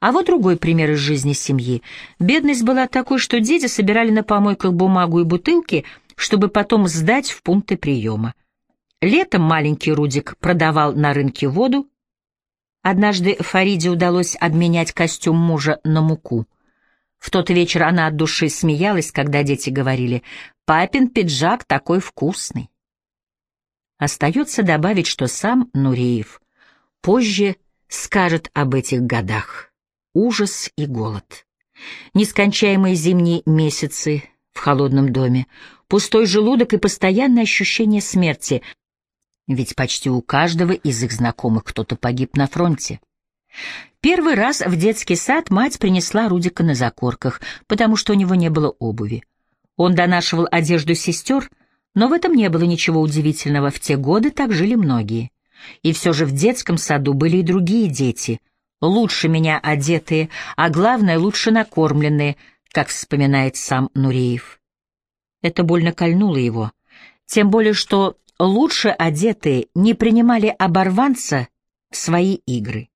А вот другой пример из жизни семьи. Бедность была такой, что дети собирали на помойках бумагу и бутылки, чтобы потом сдать в пункты приема. Летом маленький Рудик продавал на рынке воду. Однажды Фариде удалось обменять костюм мужа на муку. В тот вечер она от души смеялась, когда дети говорили «Папин пиджак такой вкусный». Остается добавить, что сам Нуреев позже скажет об этих годах. Ужас и голод. Нескончаемые зимние месяцы в холодном доме, пустой желудок и постоянное ощущение смерти, ведь почти у каждого из их знакомых кто-то погиб на фронте. Первый раз в детский сад мать принесла Рудика на закорках, потому что у него не было обуви. Он донашивал одежду сестер, но в этом не было ничего удивительного, в те годы так жили многие. И все же в детском саду были и другие дети, лучше меня одетые, а главное, лучше накормленные, как вспоминает сам Нуреев. Это больно кольнуло его, тем более что лучше одетые не принимали оборванца в свои игры.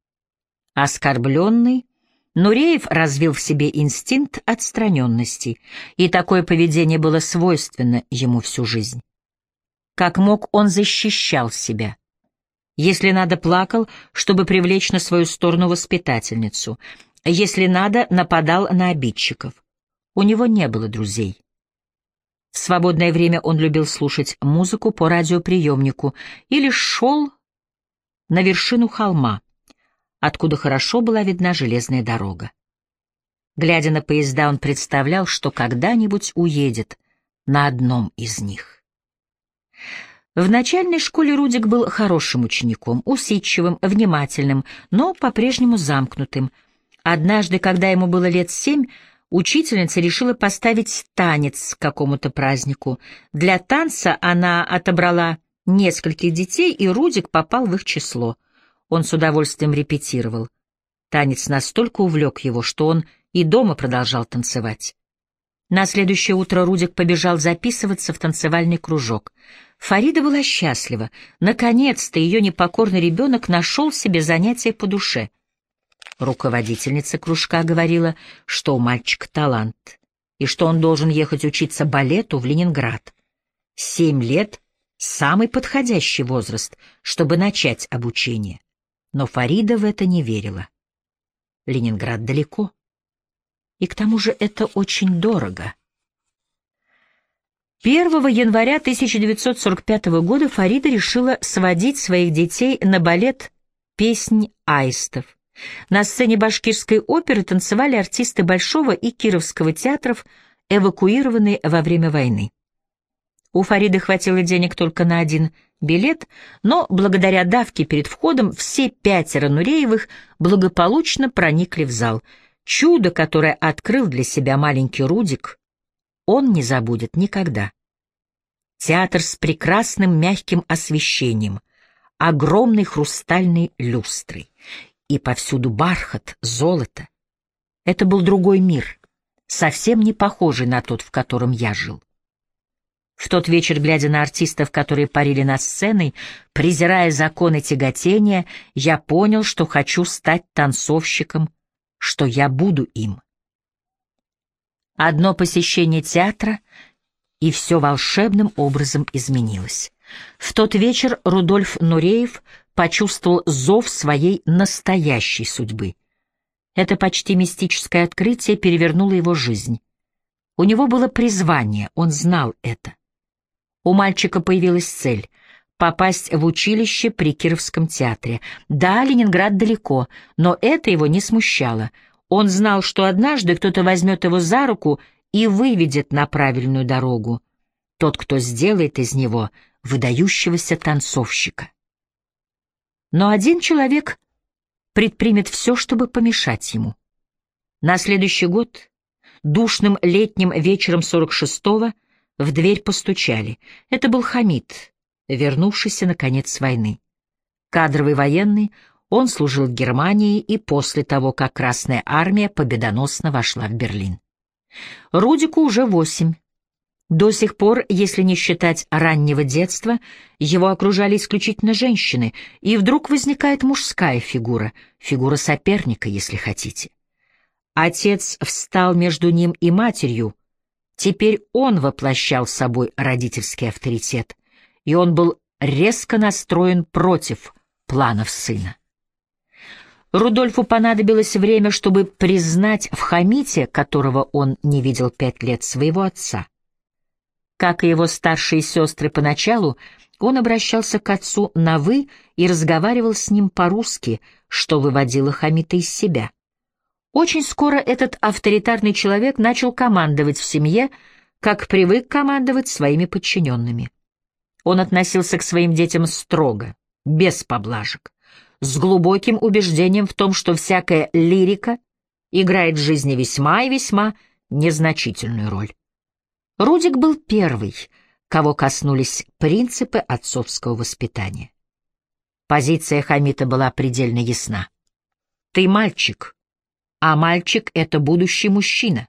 Оскорбленный, Нуреев развил в себе инстинкт отстраненности, и такое поведение было свойственно ему всю жизнь. Как мог, он защищал себя. Если надо, плакал, чтобы привлечь на свою сторону воспитательницу. Если надо, нападал на обидчиков. У него не было друзей. В свободное время он любил слушать музыку по радиоприемнику или шел на вершину холма, откуда хорошо была видна железная дорога. Глядя на поезда, он представлял, что когда-нибудь уедет на одном из них. В начальной школе Рудик был хорошим учеником, усидчивым, внимательным, но по-прежнему замкнутым. Однажды, когда ему было лет семь, учительница решила поставить танец к какому-то празднику. Для танца она отобрала нескольких детей, и Рудик попал в их число. Он с удовольствием репетировал. Танец настолько увлек его, что он и дома продолжал танцевать. На следующее утро Рудик побежал записываться в танцевальный кружок. Фарида была счастлива. Наконец-то ее непокорный ребенок нашел себе занятие по душе. Руководительница кружка говорила, что у мальчика талант, и что он должен ехать учиться балету в Ленинград. Семь лет — самый подходящий возраст, чтобы начать обучение но Фарида в это не верила. Ленинград далеко. И к тому же это очень дорого. 1 января 1945 года Фарида решила сводить своих детей на балет «Песнь аистов». На сцене башкирской оперы танцевали артисты Большого и Кировского театров, эвакуированные во время войны. У Фариды хватило денег только на один билет, но благодаря давке перед входом все пятеро Нуреевых благополучно проникли в зал. Чудо, которое открыл для себя маленький Рудик, он не забудет никогда. Театр с прекрасным мягким освещением, огромной хрустальной люстрой и повсюду бархат, золото. Это был другой мир, совсем не похожий на тот, в котором я жил. В тот вечер, глядя на артистов, которые парили над сценой, презирая законы тяготения, я понял, что хочу стать танцовщиком, что я буду им. Одно посещение театра, и все волшебным образом изменилось. В тот вечер Рудольф Нуреев почувствовал зов своей настоящей судьбы. Это почти мистическое открытие перевернуло его жизнь. У него было призвание, он знал это. У мальчика появилась цель — попасть в училище при Кировском театре. Да, Ленинград далеко, но это его не смущало. Он знал, что однажды кто-то возьмет его за руку и выведет на правильную дорогу. Тот, кто сделает из него выдающегося танцовщика. Но один человек предпримет все, чтобы помешать ему. На следующий год, душным летним вечером 46-го, в дверь постучали. Это был Хамид, вернувшийся, наконец, с войны. Кадровый военный, он служил в Германии и после того, как Красная Армия победоносно вошла в Берлин. Рудику уже восемь. До сих пор, если не считать раннего детства, его окружали исключительно женщины, и вдруг возникает мужская фигура, фигура соперника, если хотите. Отец встал между ним и матерью, теперь он воплощал собой родительский авторитет, и он был резко настроен против планов сына. Рудольфу понадобилось время, чтобы признать в Хамите, которого он не видел пять лет, своего отца. Как и его старшие сестры поначалу, он обращался к отцу на «вы» и разговаривал с ним по-русски, что выводило Хамита из себя. Очень скоро этот авторитарный человек начал командовать в семье, как привык командовать своими подчиненными. Он относился к своим детям строго, без поблажек, с глубоким убеждением в том, что всякая лирика играет в жизни весьма и весьма незначительную роль. Рудик был первый, кого коснулись принципы отцовского воспитания. Позиция Хамита была предельно ясна. «Ты мальчик, а мальчик — это будущий мужчина».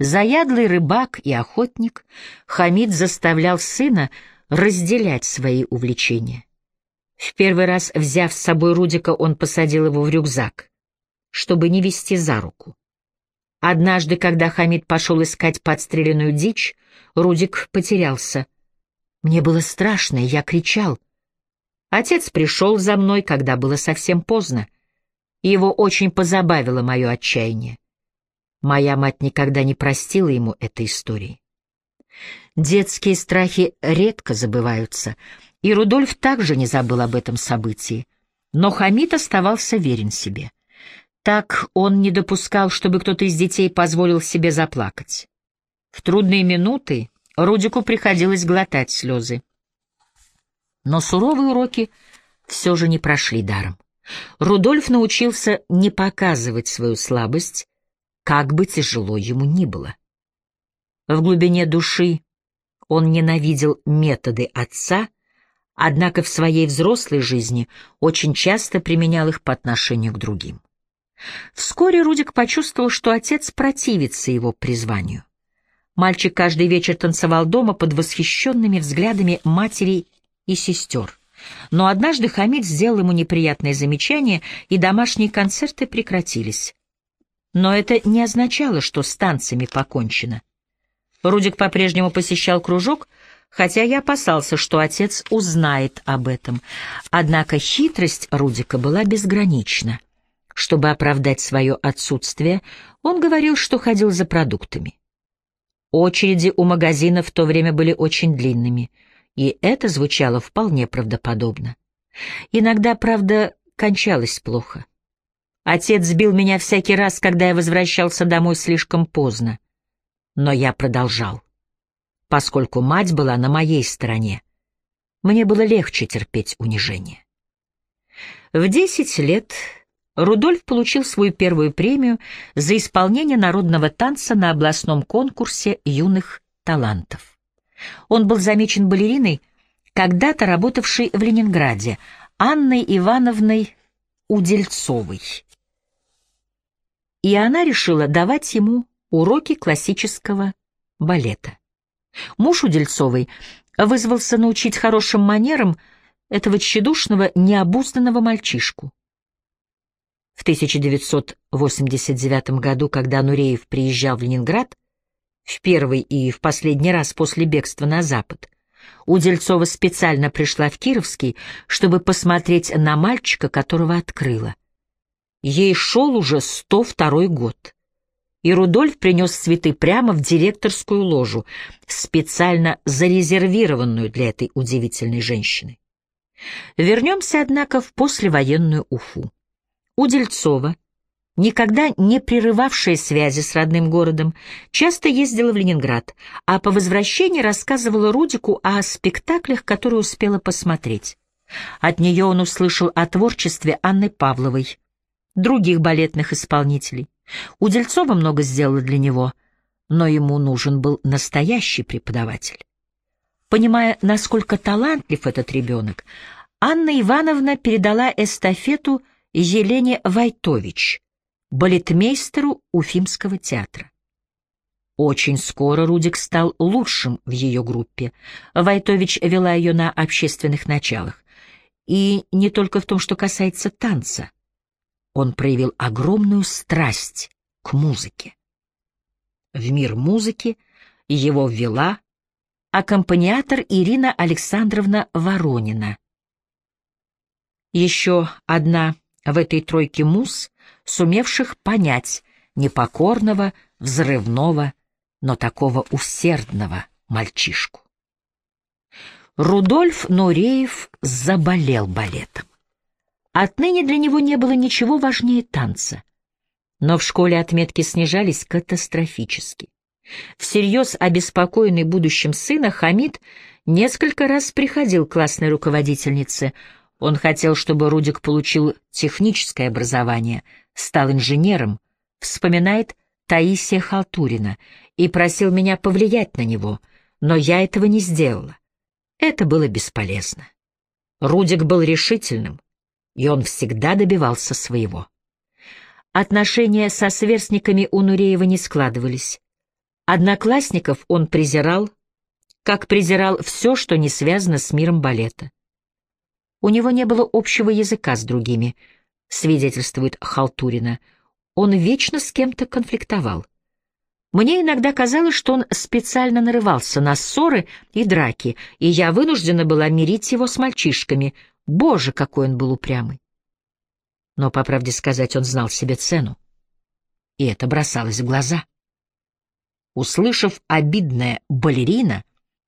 Заядлый рыбак и охотник, Хамид заставлял сына разделять свои увлечения. В первый раз, взяв с собой Рудика, он посадил его в рюкзак, чтобы не вести за руку. Однажды, когда Хамид пошел искать подстреленную дичь, Рудик потерялся. Мне было страшно, я кричал. Отец пришел за мной, когда было совсем поздно. Его очень позабавило мое отчаяние. Моя мать никогда не простила ему этой истории. Детские страхи редко забываются, и Рудольф также не забыл об этом событии. Но Хамид оставался верен себе. Так он не допускал, чтобы кто-то из детей позволил себе заплакать. В трудные минуты Рудику приходилось глотать слезы. Но суровые уроки все же не прошли даром. Рудольф научился не показывать свою слабость, как бы тяжело ему ни было. В глубине души он ненавидел методы отца, однако в своей взрослой жизни очень часто применял их по отношению к другим. Вскоре Рудик почувствовал, что отец противится его призванию. Мальчик каждый вечер танцевал дома под восхищенными взглядами матери и сестер. Но однажды Хамид сделал ему неприятное замечание, и домашние концерты прекратились. Но это не означало, что с танцами покончено. Рудик по-прежнему посещал кружок, хотя я опасался, что отец узнает об этом. Однако хитрость Рудика была безгранична. Чтобы оправдать свое отсутствие, он говорил, что ходил за продуктами. Очереди у магазина в то время были очень длинными, и это звучало вполне правдоподобно. Иногда, правда, кончалось плохо. Отец сбил меня всякий раз, когда я возвращался домой слишком поздно. Но я продолжал, поскольку мать была на моей стороне. Мне было легче терпеть унижение. В десять лет Рудольф получил свою первую премию за исполнение народного танца на областном конкурсе юных талантов. Он был замечен балериной, когда-то работавшей в Ленинграде, Анной Ивановной Удельцовой. И она решила давать ему уроки классического балета. Муж Удельцовой вызвался научить хорошим манерам этого тщедушного, необузданного мальчишку. В 1989 году, когда Нуреев приезжал в Ленинград, в первый и в последний раз после бегства на Запад, Удельцова специально пришла в Кировский, чтобы посмотреть на мальчика, которого открыла. Ей шел уже 102 год. И Рудольф принес цветы прямо в директорскую ложу, специально зарезервированную для этой удивительной женщины. Вернемся, однако, в послевоенную Уфу. Удельцова, никогда не прерывавшая связи с родным городом, часто ездила в Ленинград, а по возвращении рассказывала Рудику о спектаклях, которые успела посмотреть. От нее он услышал о творчестве Анны Павловой, других балетных исполнителей. Удельцова много сделала для него, но ему нужен был настоящий преподаватель. Понимая, насколько талантлив этот ребенок, Анна Ивановна передала эстафету Елене Вайтович, балетмейстеру Уфимского театра. Очень скоро Рудик стал лучшим в ее группе. Войтович вела ее на общественных началах. И не только в том, что касается танца. Он проявил огромную страсть к музыке. В мир музыки его ввела аккомпаниатор Ирина Александровна Воронина. Еще одна в этой тройке муз, сумевших понять непокорного, взрывного, но такого усердного мальчишку. Рудольф Нуреев заболел балетом. Отныне для него не было ничего важнее танца. Но в школе отметки снижались катастрофически. Всерьез обеспокоенный будущим сына Хамид несколько раз приходил к классной руководительнице. Он хотел, чтобы Рудик получил техническое образование, стал инженером, вспоминает Таисия Халтурина, и просил меня повлиять на него, но я этого не сделала. Это было бесполезно. Рудик был решительным, и он всегда добивался своего. Отношения со сверстниками у Нуреева не складывались. Одноклассников он презирал, как презирал все, что не связано с миром балета. У него не было общего языка с другими, свидетельствует Халтурина. Он вечно с кем-то конфликтовал. Мне иногда казалось, что он специально нарывался на ссоры и драки, и я вынуждена была мирить его с мальчишками. Боже, какой он был упрямый! Но, по правде сказать, он знал себе цену. И это бросалось в глаза. Услышав обидное «балерина»,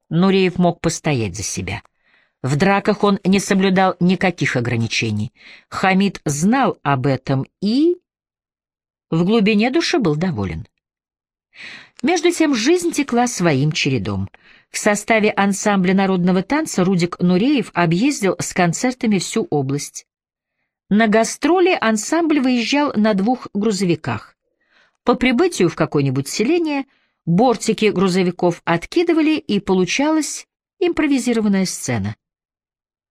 Нуреев мог постоять за себя. В драках он не соблюдал никаких ограничений. Хамид знал об этом и... в глубине души был доволен. Между тем жизнь текла своим чередом. В составе ансамбля народного танца Рудик Нуреев объездил с концертами всю область. На гастроли ансамбль выезжал на двух грузовиках. По прибытию в какое-нибудь селение бортики грузовиков откидывали, и получалась импровизированная сцена.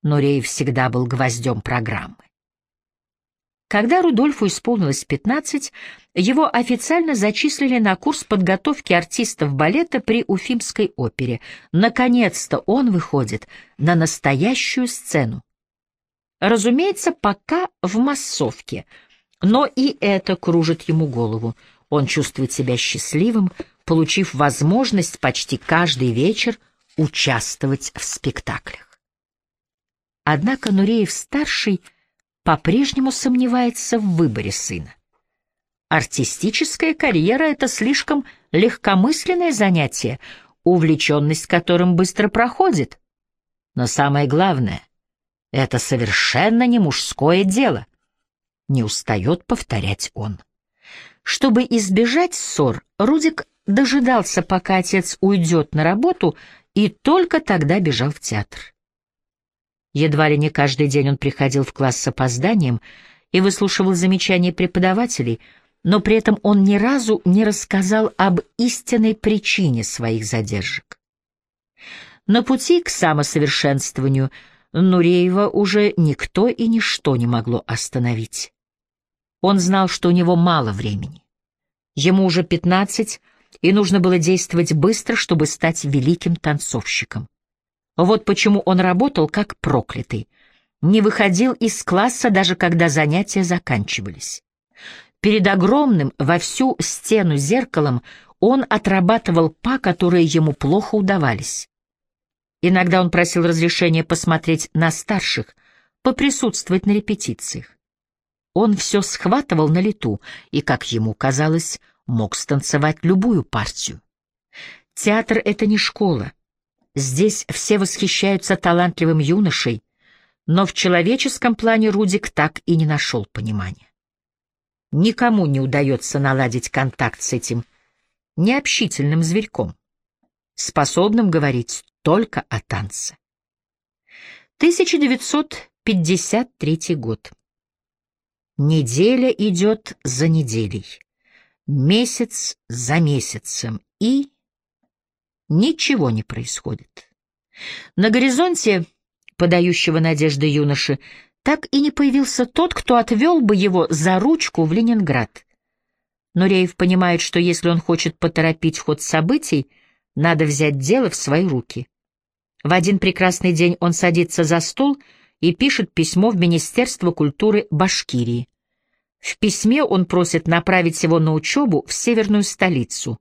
Нуреев всегда был гвоздем программы. Когда Рудольфу исполнилось 15, его официально зачислили на курс подготовки артистов балета при Уфимской опере. Наконец-то он выходит на настоящую сцену. Разумеется, пока в массовке, но и это кружит ему голову. Он чувствует себя счастливым, получив возможность почти каждый вечер участвовать в спектаклях. Однако Нуреев-старший — по-прежнему сомневается в выборе сына. Артистическая карьера — это слишком легкомысленное занятие, увлеченность которым быстро проходит. Но самое главное — это совершенно не мужское дело, не устает повторять он. Чтобы избежать ссор, Рудик дожидался, пока отец уйдет на работу, и только тогда бежал в театр. Едва ли не каждый день он приходил в класс с опозданием и выслушивал замечания преподавателей, но при этом он ни разу не рассказал об истинной причине своих задержек. На пути к самосовершенствованию Нуреева уже никто и ничто не могло остановить. Он знал, что у него мало времени. Ему уже пятнадцать, и нужно было действовать быстро, чтобы стать великим танцовщиком. Вот почему он работал как проклятый. Не выходил из класса, даже когда занятия заканчивались. Перед огромным во всю стену зеркалом он отрабатывал па, которые ему плохо удавались. Иногда он просил разрешения посмотреть на старших, поприсутствовать на репетициях. Он все схватывал на лету и, как ему казалось, мог станцевать любую партию. Театр — это не школа, Здесь все восхищаются талантливым юношей, но в человеческом плане Рудик так и не нашел понимания. Никому не удается наладить контакт с этим необщительным зверьком, способным говорить только о танце. 1953 год. Неделя идет за неделей, месяц за месяцем, и Ничего не происходит. На горизонте, подающего надежды юноши, так и не появился тот, кто отвел бы его за ручку в Ленинград. Но Реев понимает, что если он хочет поторопить ход событий, надо взять дело в свои руки. В один прекрасный день он садится за стол и пишет письмо в Министерство культуры Башкирии. В письме он просит направить его на учебу в северную столицу.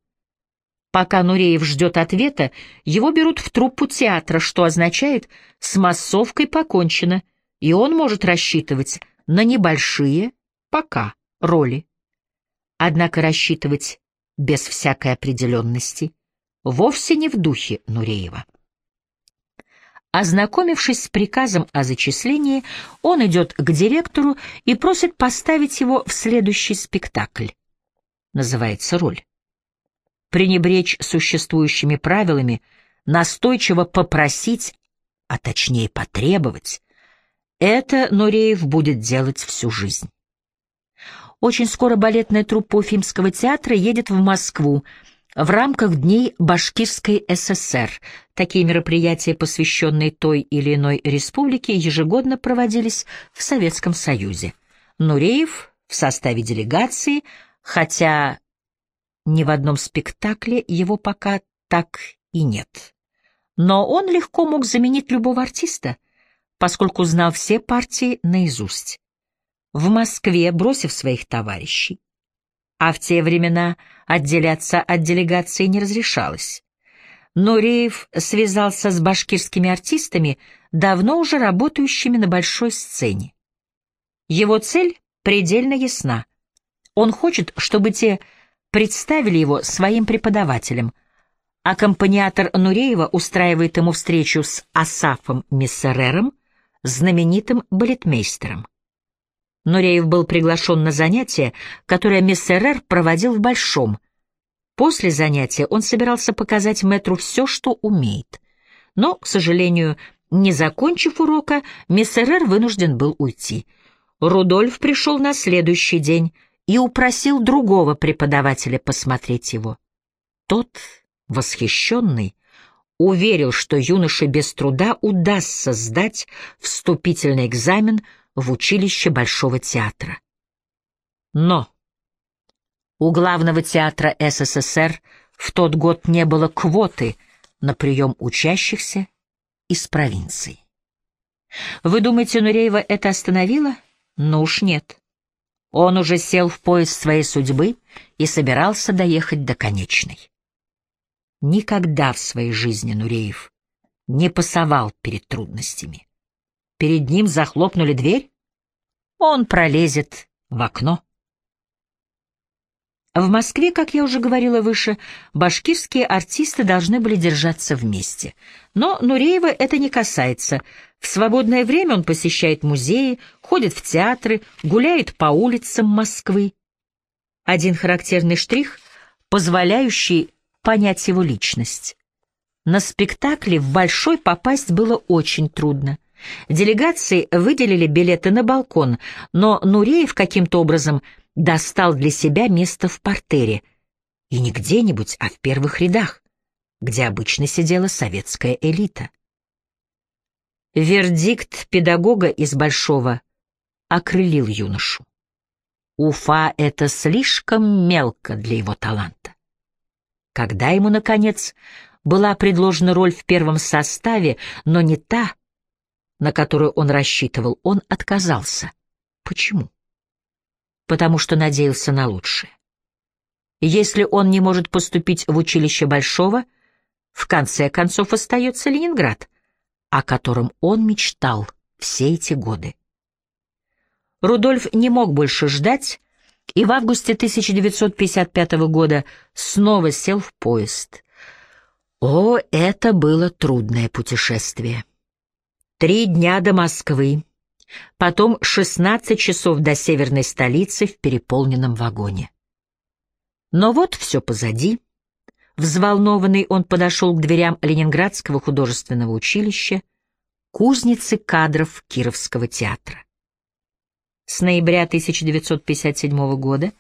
Пока Нуреев ждет ответа, его берут в труппу театра, что означает «с массовкой покончено», и он может рассчитывать на небольшие, пока, роли. Однако рассчитывать без всякой определенности вовсе не в духе Нуреева. Ознакомившись с приказом о зачислении, он идет к директору и просит поставить его в следующий спектакль. Называется роль. Пренебречь существующими правилами, настойчиво попросить, а точнее потребовать, это Нуреев будет делать всю жизнь. Очень скоро балетная труппа Уфимского театра едет в Москву, в рамках Дней Башкирской ССР такие мероприятия, посвященные той или иной республике, ежегодно проводились в Советском Союзе. Нуреев в составе делегации, хотя ни в одном спектакле его пока так и нет. Но он легко мог заменить любого артиста, поскольку знал все партии наизусть. В Москве, бросив своих товарищей, а в те времена отделяться от делегации не разрешалось. Нуреев связался с башкирскими артистами, давно уже работающими на большой сцене. Его цель предельно ясна. Он хочет, чтобы те представили его своим преподавателем. Аккомпаниатор Нуреева устраивает ему встречу с Асафом Миссерером, знаменитым балетмейстером. Нуреев был приглашен на занятие, которое Мессерер проводил в Большом. После занятия он собирался показать мэтру все, что умеет. Но, к сожалению, не закончив урока, Мессерер вынужден был уйти. Рудольф пришел на следующий день и упросил другого преподавателя посмотреть его. Тот, восхищенный, уверил, что юноше без труда удастся сдать вступительный экзамен в училище Большого театра. Но у главного театра СССР в тот год не было квоты на прием учащихся из провинций. Вы думаете, Нуреева это остановило? Ну уж нет. Он уже сел в поезд своей судьбы и собирался доехать до конечной. Никогда в своей жизни Нуреев не пасовал перед трудностями перед ним захлопнули дверь, он пролезет в окно. В Москве, как я уже говорила выше, башкирские артисты должны были держаться вместе. Но Нуреева это не касается. В свободное время он посещает музеи, ходит в театры, гуляет по улицам Москвы. Один характерный штрих, позволяющий понять его личность. На спектакле в Большой попасть было очень трудно. Делегации выделили билеты на балкон, но Нуреев каким-то образом достал для себя место в портере. И не где-нибудь, а в первых рядах, где обычно сидела советская элита. Вердикт педагога из Большого окрылил юношу. Уфа — это слишком мелко для его таланта. Когда ему, наконец, была предложена роль в первом составе, но не та, на которую он рассчитывал, он отказался. Почему? Потому что надеялся на лучшее. Если он не может поступить в училище Большого, в конце концов остается Ленинград, о котором он мечтал все эти годы. Рудольф не мог больше ждать, и в августе 1955 года снова сел в поезд. О, это было трудное путешествие. Три дня до Москвы, потом 16 часов до северной столицы в переполненном вагоне. Но вот все позади. Взволнованный он подошел к дверям Ленинградского художественного училища, кузницы кадров Кировского театра. С ноября 1957 года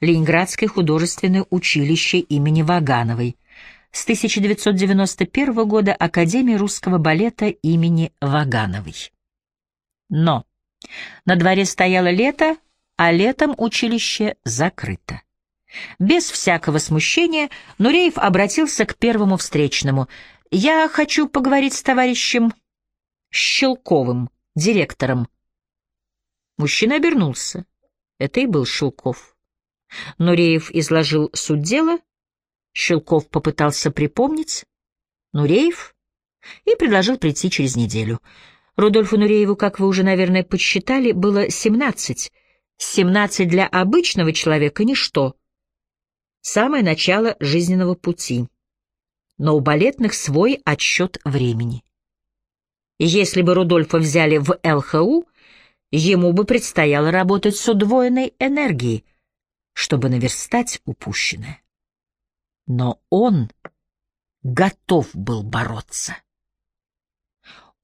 Ленинградское художественное училище имени Вагановой с 1991 года Академии русского балета имени Вагановой. Но на дворе стояло лето, а летом училище закрыто. Без всякого смущения Нуреев обратился к первому встречному. «Я хочу поговорить с товарищем Щелковым, директором». Мужчина обернулся. Это и был Щелков. Нуреев изложил суть дела, Щелков попытался припомнить, Нуреев, и предложил прийти через неделю. Рудольфу Нурееву, как вы уже, наверное, подсчитали, было семнадцать. Семнадцать для обычного человека — ничто. Самое начало жизненного пути. Но у балетных свой отсчет времени. Если бы Рудольфа взяли в ЛХУ, ему бы предстояло работать с удвоенной энергией, чтобы наверстать упущенное. Но он готов был бороться.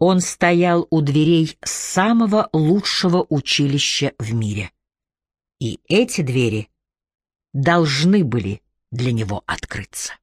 Он стоял у дверей самого лучшего училища в мире. И эти двери должны были для него открыться.